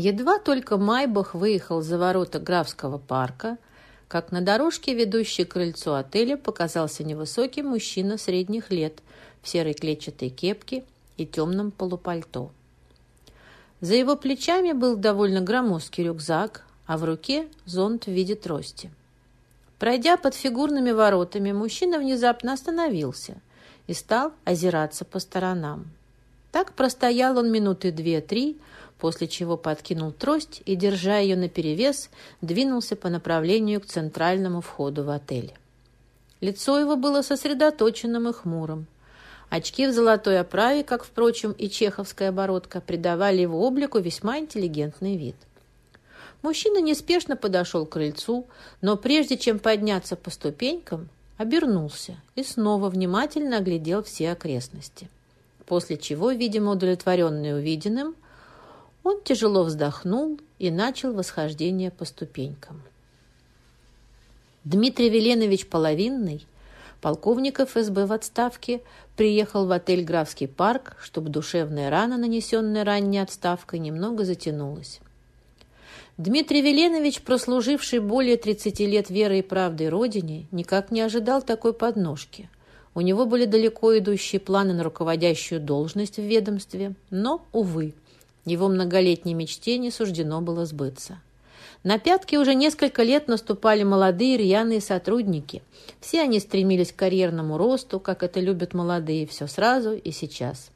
Едва только Майбах выехал за ворота графского парка, как на дорожке, ведущей к крыльцу отеля, показался невысокий мужчина средних лет в серой клетчатой кепке и темном полупальто. За его плечами был довольно громоздкий рюкзак, а в руке зонт в виде трости. Пройдя под фигурными воротами, мужчина внезапно остановился и стал озираться по сторонам. Так простоял он минуты две-три, после чего подкинул трость и, держа ее наперевес, двинулся по направлению к центральному входу в отель. Лицо его было сосредоточенным и хмурым. Очки в золотой оправе, как, впрочем, и чеховская оборотка, придавали его облику весьма интеллигентный вид. Мужчина неспешно подошел к крыльцу, но прежде чем подняться по ступенькам, обернулся и снова внимательно оглядел все окрестности. После чего, видимо, удовлетворенный увиденным, он тяжело вздохнул и начал восхождение по ступенькам. Дмитрий Веленович Половинный, полковник ФСБ в отставке, приехал в отель «Графский парк», чтобы душевная рана, нанесенная ранней отставкой, немного затянулась. Дмитрий Веленович, прослуживший более 30 лет верой и правдой Родине, никак не ожидал такой подножки. У него были далеко идущие планы на руководящую должность в ведомстве, но, увы, его многолетней мечте не суждено было сбыться. На пятки уже несколько лет наступали молодые рьяные сотрудники. Все они стремились к карьерному росту, как это любят молодые, все сразу и сейчас.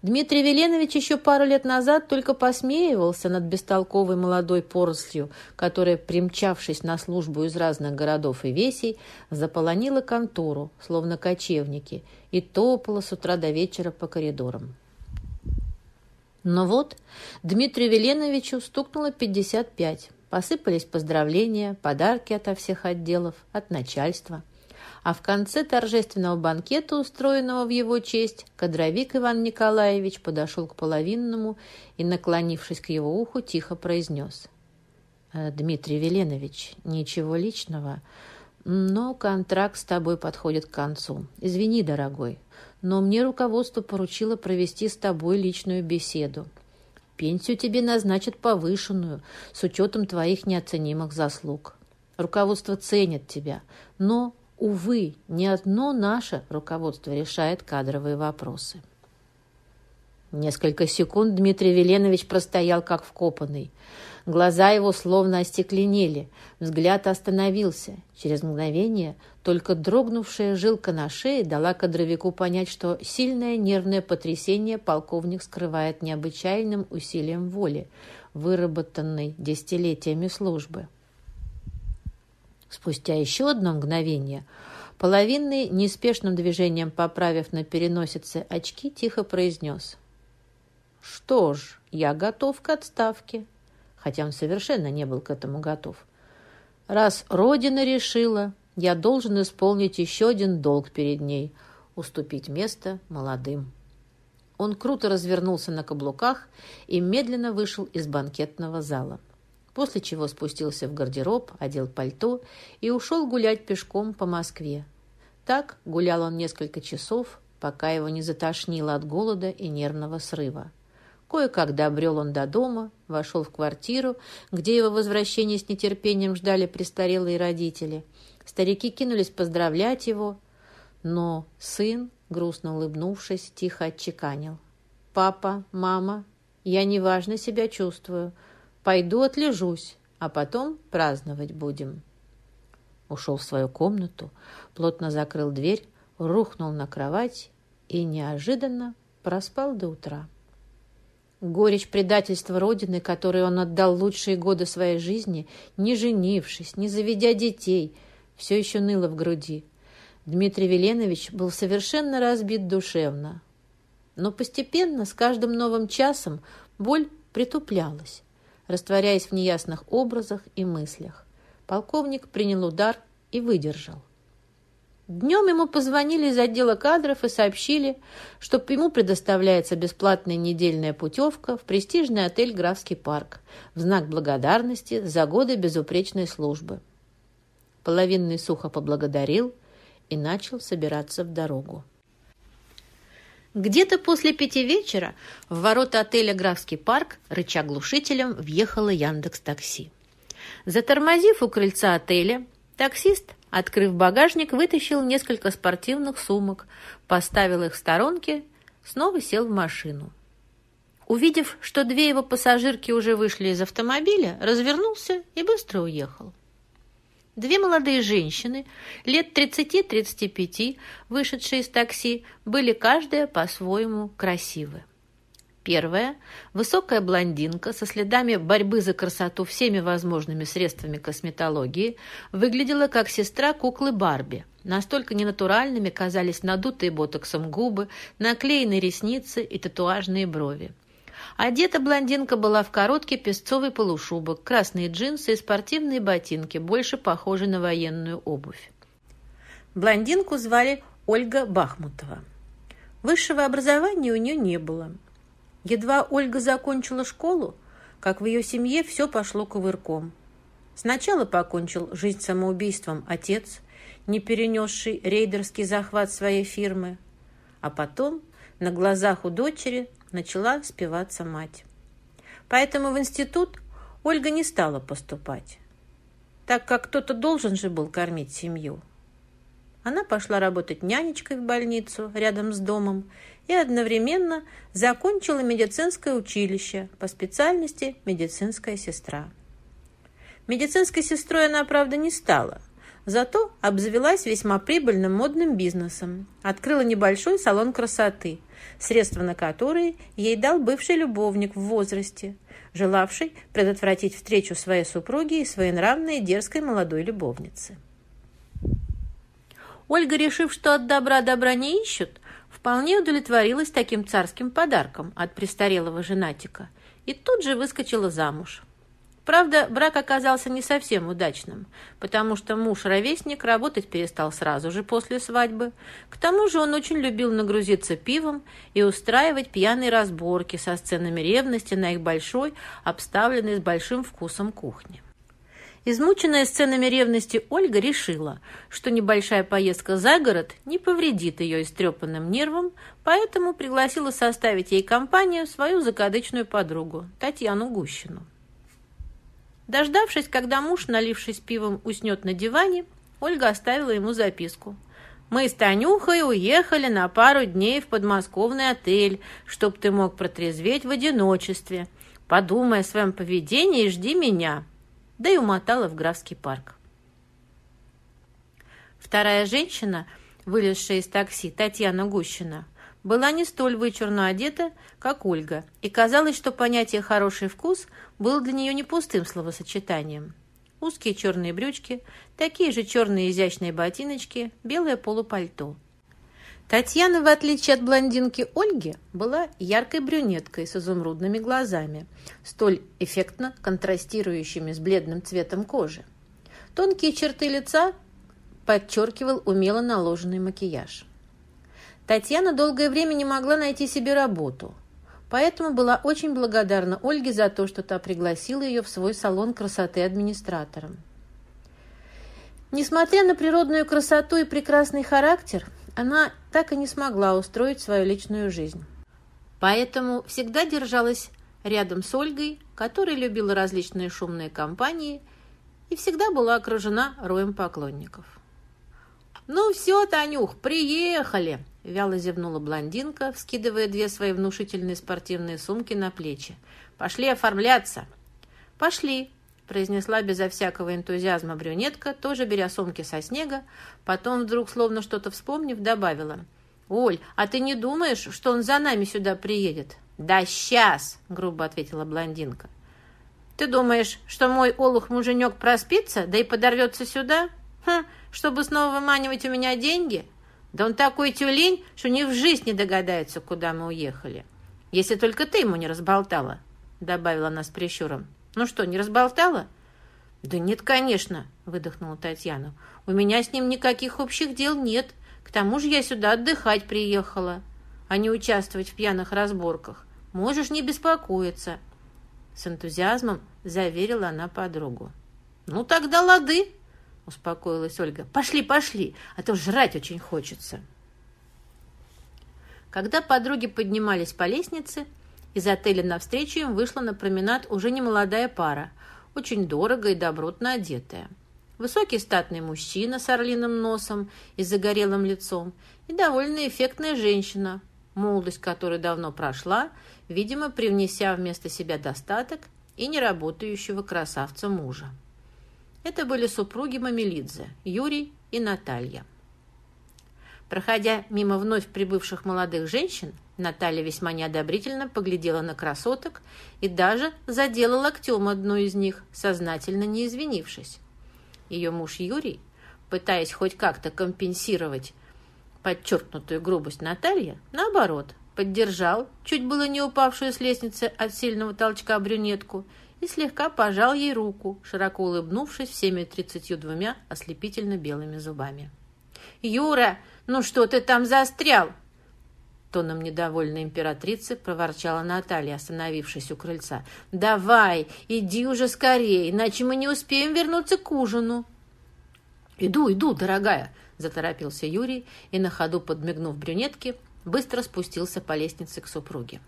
Дмитрий Веленович еще пару лет назад только посмеивался над бестолковой молодой порослью, которая, примчавшись на службу из разных городов и весей, заполонила контору, словно кочевники, и топала с утра до вечера по коридорам. Но вот Дмитрию Веленовичу стукнуло 55. Посыпались поздравления, подарки ото всех отделов, от начальства. А в конце торжественного банкета, устроенного в его честь, кадровик Иван Николаевич подошел к половинному и, наклонившись к его уху, тихо произнес. «Э, «Дмитрий Веленович, ничего личного, но контракт с тобой подходит к концу. Извини, дорогой, но мне руководство поручило провести с тобой личную беседу. Пенсию тебе назначат повышенную, с учетом твоих неоценимых заслуг. Руководство ценит тебя, но, увы, не одно наше руководство решает кадровые вопросы. Несколько секунд Дмитрий Веленович простоял как вкопанный. Глаза его словно остекленели, взгляд остановился. Через мгновение только дрогнувшая жилка на шее дала кадровику понять, что сильное нервное потрясение полковник скрывает необычайным усилием воли, выработанной десятилетиями службы. Спустя еще одно мгновение половинный, неспешным движением поправив на переносице очки, тихо произнес – что ж, я готов к отставке. Хотя он совершенно не был к этому готов. Раз Родина решила, я должен исполнить еще один долг перед ней – уступить место молодым. Он круто развернулся на каблуках и медленно вышел из банкетного зала. После чего спустился в гардероб, одел пальто и ушел гулять пешком по Москве. Так гулял он несколько часов, пока его не затошнило от голода и нервного срыва. Кое-как добрел он до дома, вошел в квартиру, где его возвращение с нетерпением ждали престарелые родители. Старики кинулись поздравлять его, но сын, грустно улыбнувшись, тихо отчеканил. «Папа, мама, я неважно себя чувствую. Пойду отлежусь, а потом праздновать будем». Ушел в свою комнату, плотно закрыл дверь, рухнул на кровать и неожиданно проспал до утра. Горечь предательства Родины, которой он отдал лучшие годы своей жизни, не женившись, не заведя детей, все еще ныло в груди. Дмитрий Веленович был совершенно разбит душевно. Но постепенно, с каждым новым часом, боль притуплялась, растворяясь в неясных образах и мыслях. Полковник принял удар и выдержал. Днем ему позвонили из отдела кадров и сообщили, что ему предоставляется бесплатная недельная путевка в престижный отель «Графский парк» в знак благодарности за годы безупречной службы. Половинный сухо поблагодарил и начал собираться в дорогу. Где-то после пяти вечера в ворота отеля «Графский парк» рыча глушителем въехала Яндекс Такси. Затормозив у крыльца отеля, таксист, открыв багажник, вытащил несколько спортивных сумок, поставил их в сторонке, снова сел в машину. Увидев, что две его пассажирки уже вышли из автомобиля, развернулся и быстро уехал. Две молодые женщины, лет 30-35, вышедшие из такси, были каждая по-своему красивы. Первая – высокая блондинка со следами борьбы за красоту всеми возможными средствами косметологии, выглядела как сестра куклы Барби. Настолько ненатуральными казались надутые ботоксом губы, наклеенные ресницы и татуажные брови. Одета блондинка была в короткий песцовый полушубок, красные джинсы и спортивные ботинки, больше похожие на военную обувь. Блондинку звали Ольга Бахмутова. Высшего образования у нее не было. Едва Ольга закончила школу, как в ее семье все пошло кувырком. Сначала покончил жизнь самоубийством отец, не перенесший рейдерский захват своей фирмы, а потом на глазах у дочери начала спиваться мать. Поэтому в институт Ольга не стала поступать, так как кто-то должен же был кормить семью. Она пошла работать нянечкой в больницу рядом с домом и одновременно закончила медицинское училище по специальности медицинская сестра. Медицинской сестрой она, правда, не стала, зато обзавелась весьма прибыльным модным бизнесом, открыла небольшой салон красоты, средства на которые ей дал бывший любовник в возрасте, желавший предотвратить встречу своей супруги и своенравной дерзкой молодой любовницы. Ольга, решив, что от добра добра не ищут, вполне удовлетворилась таким царским подарком от престарелого женатика и тут же выскочила замуж. Правда, брак оказался не совсем удачным, потому что муж-ровесник работать перестал сразу же после свадьбы. К тому же он очень любил нагрузиться пивом и устраивать пьяные разборки со сценами ревности на их большой, обставленной с большим вкусом кухне. Измученная сценами ревности Ольга решила, что небольшая поездка за город не повредит ее истрепанным нервам, поэтому пригласила составить ей компанию свою закадычную подругу Татьяну Гущину. Дождавшись, когда муж, налившись пивом, уснет на диване, Ольга оставила ему записку. «Мы с Танюхой уехали на пару дней в подмосковный отель, чтоб ты мог протрезветь в одиночестве. Подумай о своем поведении и жди меня». Да и умотала в Графский парк. Вторая женщина, вылезшая из такси, Татьяна Гущина, была не столь вычурно одета, как Ольга, и казалось, что понятие «хороший вкус» было для нее не пустым словосочетанием. Узкие черные брючки, такие же черные изящные ботиночки, белое полупальто. Татьяна, в отличие от блондинки Ольги, была яркой брюнеткой с изумрудными глазами, столь эффектно контрастирующими с бледным цветом кожи. Тонкие черты лица подчеркивал умело наложенный макияж. Татьяна долгое время не могла найти себе работу, поэтому была очень благодарна Ольге за то, что та пригласила ее в свой салон красоты администратором. Несмотря на природную красоту и прекрасный характер, она так и не смогла устроить свою личную жизнь. Поэтому всегда держалась рядом с Ольгой, которая любила различные шумные компании и всегда была окружена роем поклонников. «Ну все, Танюх, приехали!» – вяло зевнула блондинка, вскидывая две свои внушительные спортивные сумки на плечи. «Пошли оформляться!» «Пошли!» – произнесла безо всякого энтузиазма брюнетка, тоже беря сумки со снега, потом вдруг, словно что-то вспомнив, добавила. «Оль, а ты не думаешь, что он за нами сюда приедет?» «Да сейчас!» – грубо ответила блондинка. «Ты думаешь, что мой олух-муженек проспится, да и подорвется сюда? Хм, чтобы снова выманивать у меня деньги? Да он такой тюлень, что ни в жизнь не догадается, куда мы уехали. Если только ты ему не разболтала, добавила она с прищуром. Ну что, не разболтала? Да нет, конечно, выдохнула Татьяна. У меня с ним никаких общих дел нет. К тому же я сюда отдыхать приехала, а не участвовать в пьяных разборках. Можешь не беспокоиться. С энтузиазмом заверила она подругу. Ну тогда лады, успокоилась Ольга. «Пошли, пошли, а то жрать очень хочется». Когда подруги поднимались по лестнице, из отеля навстречу им вышла на променад уже немолодая пара, очень дорого и добротно одетая. Высокий статный мужчина с орлиным носом и загорелым лицом и довольно эффектная женщина, молодость которой давно прошла, видимо, привнеся вместо себя достаток и неработающего красавца мужа. Это были супруги Мамелидзе, Юрий и Наталья. Проходя мимо вновь прибывших молодых женщин, Наталья весьма неодобрительно поглядела на красоток и даже задела локтем одну из них, сознательно не извинившись. Ее муж Юрий, пытаясь хоть как-то компенсировать подчеркнутую грубость Натальи, наоборот, поддержал чуть было не упавшую с лестницы от сильного толчка брюнетку и слегка пожал ей руку, широко улыбнувшись всеми тридцатью двумя ослепительно белыми зубами. «Юра, ну что ты там застрял?» Тоном недовольной императрицы проворчала Наталья, остановившись у крыльца. «Давай, иди уже скорее, иначе мы не успеем вернуться к ужину». «Иду, иду, дорогая!» – заторопился Юрий и, на ходу подмигнув брюнетке, быстро спустился по лестнице к супруге.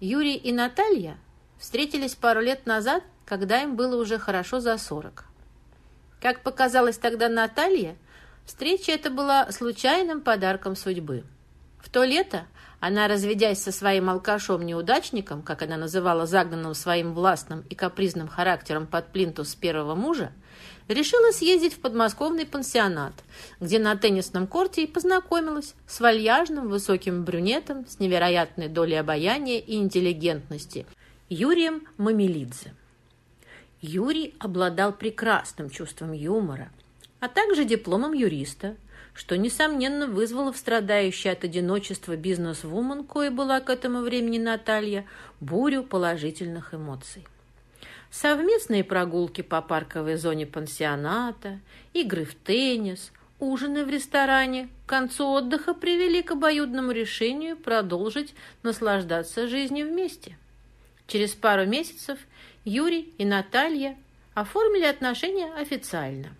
Юрий и Наталья встретились пару лет назад, когда им было уже хорошо за сорок. Как показалось тогда Наталье, встреча эта была случайным подарком судьбы – то лето она, разведясь со своим алкашом-неудачником, как она называла загнанным своим властным и капризным характером под плинтус первого мужа, решила съездить в подмосковный пансионат, где на теннисном корте и познакомилась с вальяжным высоким брюнетом с невероятной долей обаяния и интеллигентности Юрием Мамелидзе. Юрий обладал прекрасным чувством юмора, а также дипломом юриста – что, несомненно, вызвало в страдающей от одиночества бизнес-вумен, кое была к этому времени Наталья, бурю положительных эмоций. Совместные прогулки по парковой зоне пансионата, игры в теннис, ужины в ресторане к концу отдыха привели к обоюдному решению продолжить наслаждаться жизнью вместе. Через пару месяцев Юрий и Наталья оформили отношения официально.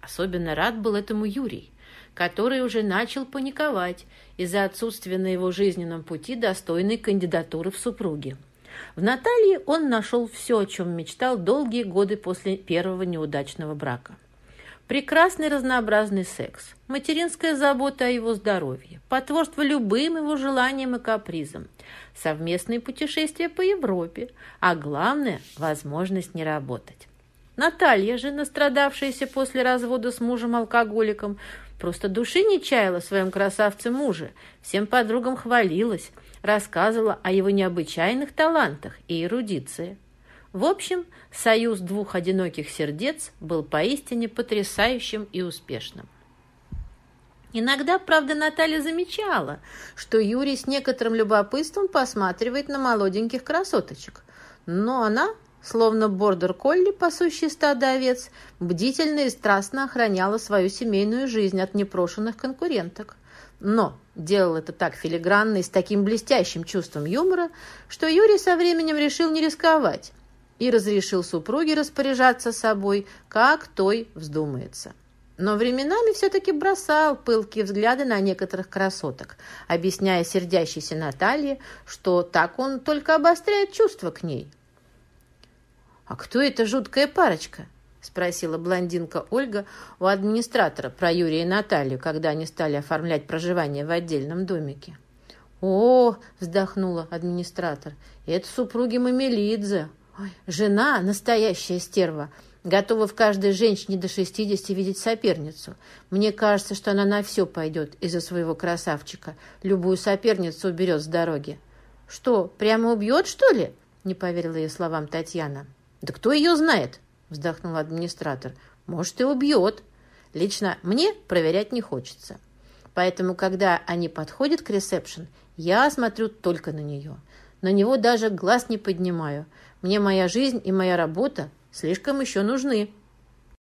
Особенно рад был этому Юрий, который уже начал паниковать из-за отсутствия на его жизненном пути достойной кандидатуры в супруги. В Наталье он нашел все, о чем мечтал долгие годы после первого неудачного брака. Прекрасный разнообразный секс, материнская забота о его здоровье, потворство любым его желаниям и капризам, совместные путешествия по Европе, а главное – возможность не работать. Наталья же, настрадавшаяся после развода с мужем-алкоголиком, просто души не чаяла в своем красавце муже, всем подругам хвалилась, рассказывала о его необычайных талантах и эрудиции. В общем, союз двух одиноких сердец был поистине потрясающим и успешным. Иногда, правда, Наталья замечала, что Юрий с некоторым любопытством посматривает на молоденьких красоточек, но она Словно бордер-колли, пасущий стадо овец, бдительно и страстно охраняла свою семейную жизнь от непрошенных конкуренток. Но делал это так филигранно и с таким блестящим чувством юмора, что Юрий со временем решил не рисковать и разрешил супруге распоряжаться собой, как той вздумается. Но временами все-таки бросал пылкие взгляды на некоторых красоток, объясняя сердящейся Наталье, что так он только обостряет чувства к ней – «А кто эта жуткая парочка?» — спросила блондинка Ольга у администратора про Юрия и Наталью, когда они стали оформлять проживание в отдельном домике. «О!» — вздохнула администратор. «Это супруги Мамелидзе. Ой, жена — настоящая стерва. Готова в каждой женщине до шестидесяти видеть соперницу. Мне кажется, что она на все пойдет из-за своего красавчика. Любую соперницу уберет с дороги». «Что, прямо убьет, что ли?» — не поверила ее словам Татьяна. «Да кто ее знает?» – вздохнул администратор. «Может, и убьет. Лично мне проверять не хочется. Поэтому, когда они подходят к ресепшн, я смотрю только на нее. На него даже глаз не поднимаю. Мне моя жизнь и моя работа слишком еще нужны».